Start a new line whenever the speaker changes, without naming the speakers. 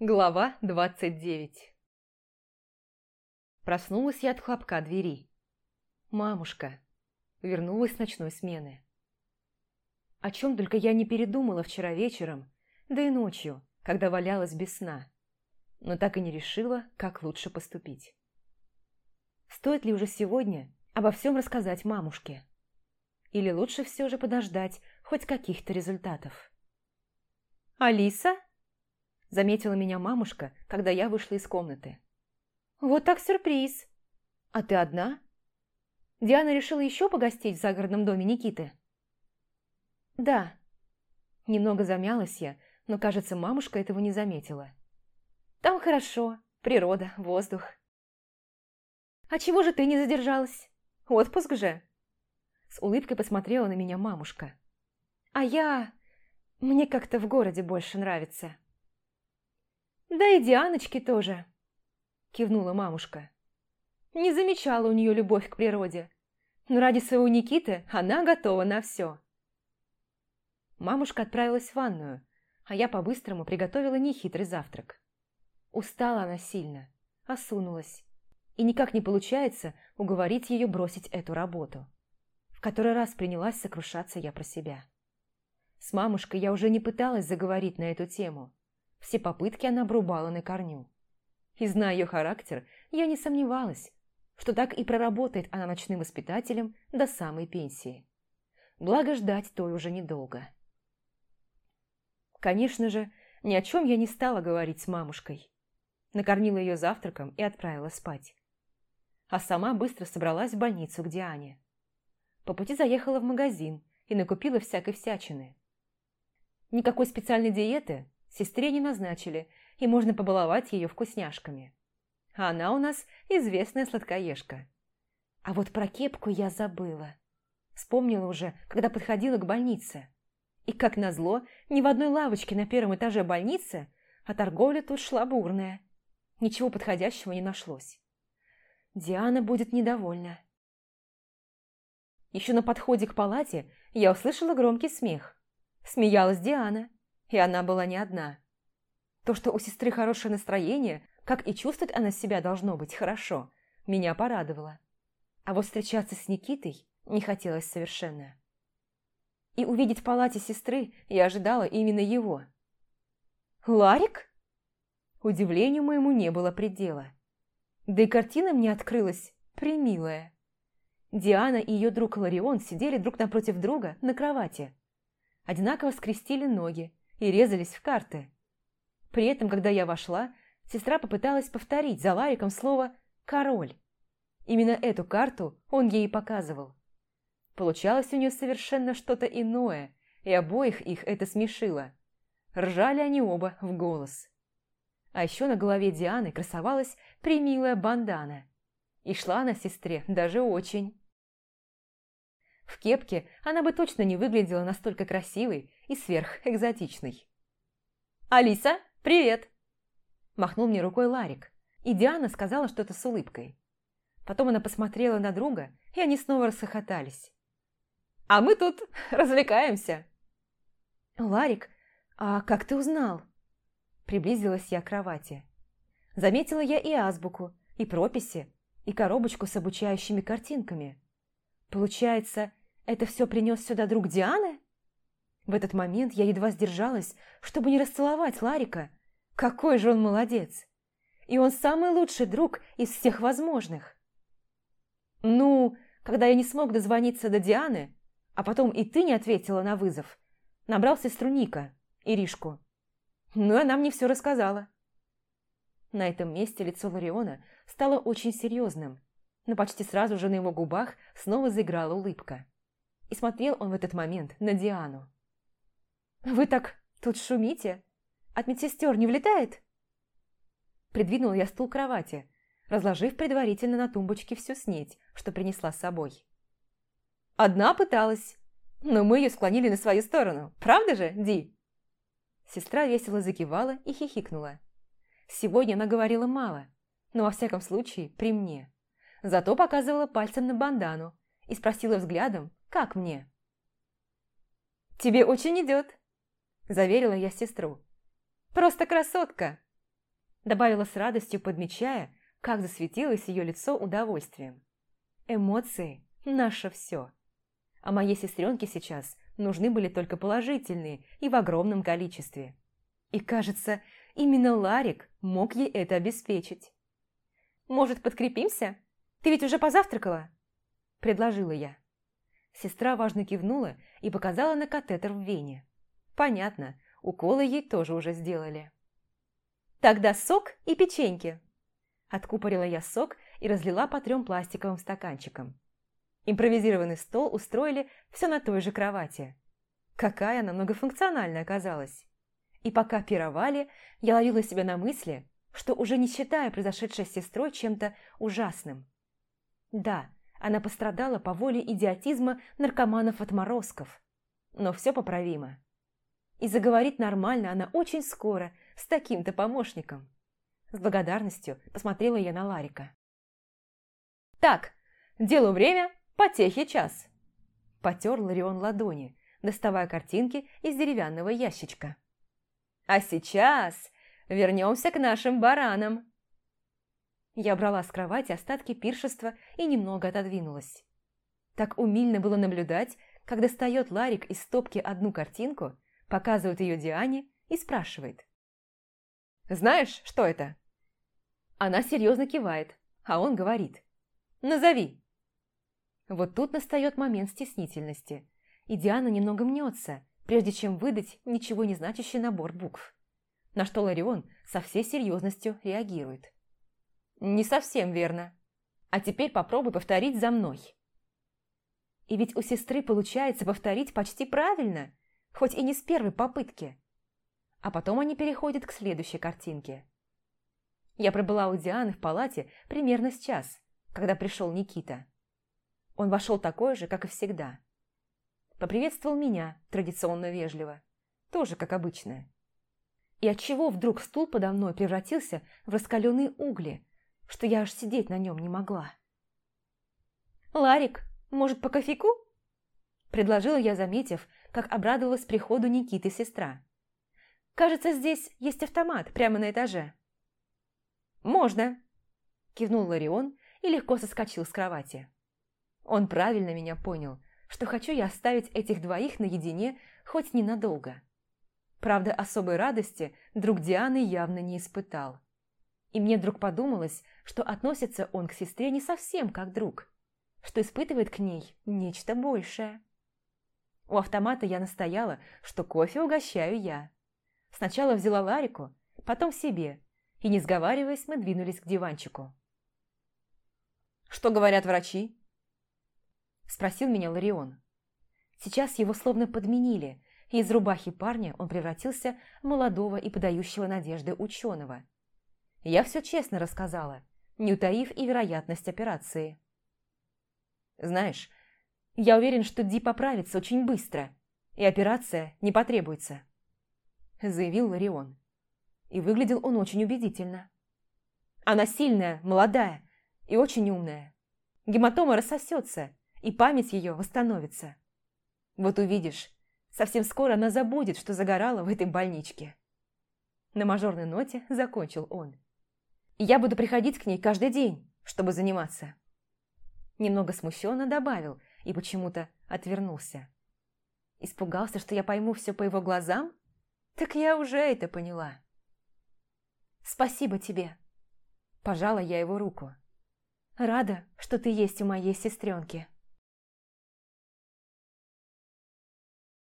Глава двадцать девять Проснулась я от хлопка двери. Мамушка вернулась с ночной смены. О чем только я не передумала вчера вечером, да и ночью, когда валялась без сна, но так и не решила, как лучше поступить. Стоит ли уже сегодня обо всем рассказать мамушке? Или лучше все же подождать хоть каких-то результатов? «Алиса?» Заметила меня мамушка, когда я вышла из комнаты. «Вот так сюрприз! А ты одна?» Диана решила еще погостить в загородном доме Никиты. «Да». Немного замялась я, но, кажется, мамушка этого не заметила. «Там хорошо, природа, воздух». «А чего же ты не задержалась? Отпуск же!» С улыбкой посмотрела на меня мамушка. «А я... Мне как-то в городе больше нравится». «Да и Дианочке тоже», – кивнула мамушка. Не замечала у нее любовь к природе, но ради своего Никиты она готова на все. Мамушка отправилась в ванную, а я по-быстрому приготовила нехитрый завтрак. Устала она сильно, осунулась, и никак не получается уговорить ее бросить эту работу. В который раз принялась сокрушаться я про себя. С мамушкой я уже не пыталась заговорить на эту тему – все попытки она обрубала на корню. И зная ее характер, я не сомневалась, что так и проработает она ночным воспитателем до самой пенсии. Благо ждать той уже недолго. Конечно же, ни о чем я не стала говорить с мамушкой. Накормила ее завтраком и отправила спать. А сама быстро собралась в больницу к Диане. По пути заехала в магазин и накупила всякой всячины. Никакой специальной диеты Сестре не назначили, и можно побаловать ее вкусняшками. А она у нас известная сладкоежка. А вот про кепку я забыла. Вспомнила уже, когда подходила к больнице. И, как назло, ни в одной лавочке на первом этаже больницы, а торговля тут шла бурная. Ничего подходящего не нашлось. Диана будет недовольна. Еще на подходе к палате я услышала громкий смех. Смеялась Диана. И она была не одна. То, что у сестры хорошее настроение, как и чувствовать она себя должно быть хорошо, меня порадовало. А вот встречаться с Никитой не хотелось совершенно. И увидеть в палате сестры я ожидала именно его. «Ларик?» Удивлению моему не было предела. Да и картина мне открылась примилая. Диана и ее друг Ларион сидели друг напротив друга на кровати. Одинаково скрестили ноги, и резались в карты. При этом, когда я вошла, сестра попыталась повторить за Лариком слово «король». Именно эту карту он ей показывал. Получалось у нее совершенно что-то иное, и обоих их это смешило. Ржали они оба в голос. А еще на голове Дианы красовалась примилая бандана. И шла она сестре даже очень. В кепке она бы точно не выглядела настолько красивой и сверхэкзотичной. «Алиса, привет!» Махнул мне рукой Ларик, и Диана сказала что-то с улыбкой. Потом она посмотрела на друга, и они снова расхохотались. «А мы тут развлекаемся!» «Ларик, а как ты узнал?» Приблизилась я к кровати. Заметила я и азбуку, и прописи, и коробочку с обучающими картинками. Получается, это все принес сюда друг Дианы? В этот момент я едва сдержалась, чтобы не расцеловать Ларика. Какой же он молодец! И он самый лучший друг из всех возможных. Ну, когда я не смог дозвониться до Дианы, а потом и ты не ответила на вызов, набрал сестру Ника, Иришку. Ну, она мне все рассказала. На этом месте лицо Лариона стало очень серьезным, но почти сразу же на его губах снова заиграла улыбка. И смотрел он в этот момент на Диану. «Вы так тут шумите? От медсестер не влетает?» Придвинул я стул к кровати, разложив предварительно на тумбочке всю снеть, что принесла с собой. «Одна пыталась, но мы ее склонили на свою сторону. Правда же, Ди?» Сестра весело закивала и хихикнула. Сегодня она говорила мало, но во всяком случае при мне. Зато показывала пальцем на бандану и спросила взглядом, как мне? «Тебе очень идет», – заверила я сестру. «Просто красотка! Добавила с радостью, подмечая, как засветилось ее лицо удовольствием. Эмоции – наше все. А моей сестренке сейчас нужны были только положительные и в огромном количестве. И кажется, именно Ларик мог ей это обеспечить. «Может, подкрепимся? Ты ведь уже позавтракала?» – предложила я. Сестра важно кивнула и показала на катетер в вене. Понятно, уколы ей тоже уже сделали. «Тогда сок и печеньки!» Откупорила я сок и разлила по трем пластиковым стаканчикам. Импровизированный стол устроили все на той же кровати. Какая она многофункциональная оказалась. И пока пировали, я ловила себя на мысли, что уже не считаю произошедшее с сестрой чем-то ужасным. Да, она пострадала по воле идиотизма наркоманов-отморозков, но все поправимо. И заговорит нормально она очень скоро, с таким-то помощником. С благодарностью посмотрела я на Ларика. «Так, делу время, потехи час!» Потер Ларион ладони, доставая картинки из деревянного ящичка. «А сейчас вернемся к нашим баранам!» Я брала с кровати остатки пиршества и немного отодвинулась. Так умильно было наблюдать, как достает Ларик из стопки одну картинку, показывает ее Диане и спрашивает. Знаешь, что это?» Она серьезно кивает, а он говорит. «Назови». Вот тут настает момент стеснительности, и Диана немного мнется, прежде чем выдать ничего не значащий набор букв. На что Ларион со всей серьезностью реагирует. «Не совсем верно. А теперь попробуй повторить за мной». И ведь у сестры получается повторить почти правильно, хоть и не с первой попытки а потом они переходят к следующей картинке. Я пробыла у Дианы в палате примерно с час, когда пришел Никита. Он вошел такой же, как и всегда. Поприветствовал меня, традиционно вежливо, тоже как обычно. И отчего вдруг стул подо мной превратился в раскаленные угли, что я аж сидеть на нем не могла. «Ларик, может, по кофейку?» Предложила я, заметив, как обрадовалась приходу Никиты сестра. Кажется, здесь есть автомат прямо на этаже». «Можно», – кивнул Ларион и легко соскочил с кровати. Он правильно меня понял, что хочу я оставить этих двоих наедине хоть ненадолго. Правда, особой радости друг Дианы явно не испытал. И мне вдруг подумалось, что относится он к сестре не совсем как друг, что испытывает к ней нечто большее. У автомата я настояла, что кофе угощаю я. Сначала взяла Ларику, потом себе, и, не сговариваясь, мы двинулись к диванчику. «Что говорят врачи?» Спросил меня Ларион. Сейчас его словно подменили, и из рубахи парня он превратился в молодого и подающего надежды ученого. Я все честно рассказала, не утаив и вероятность операции. «Знаешь, я уверен, что Ди поправится очень быстро, и операция не потребуется». – заявил Ларион. И выглядел он очень убедительно. Она сильная, молодая и очень умная. Гематома рассосется, и память ее восстановится. Вот увидишь, совсем скоро она забудет, что загорала в этой больничке. На мажорной ноте закончил он. И я буду приходить к ней каждый день, чтобы заниматься. Немного смущенно добавил и почему-то отвернулся. Испугался, что я пойму все по его глазам? Так я уже это поняла. Спасибо тебе. Пожала я его руку. Рада, что ты есть у моей сестренки.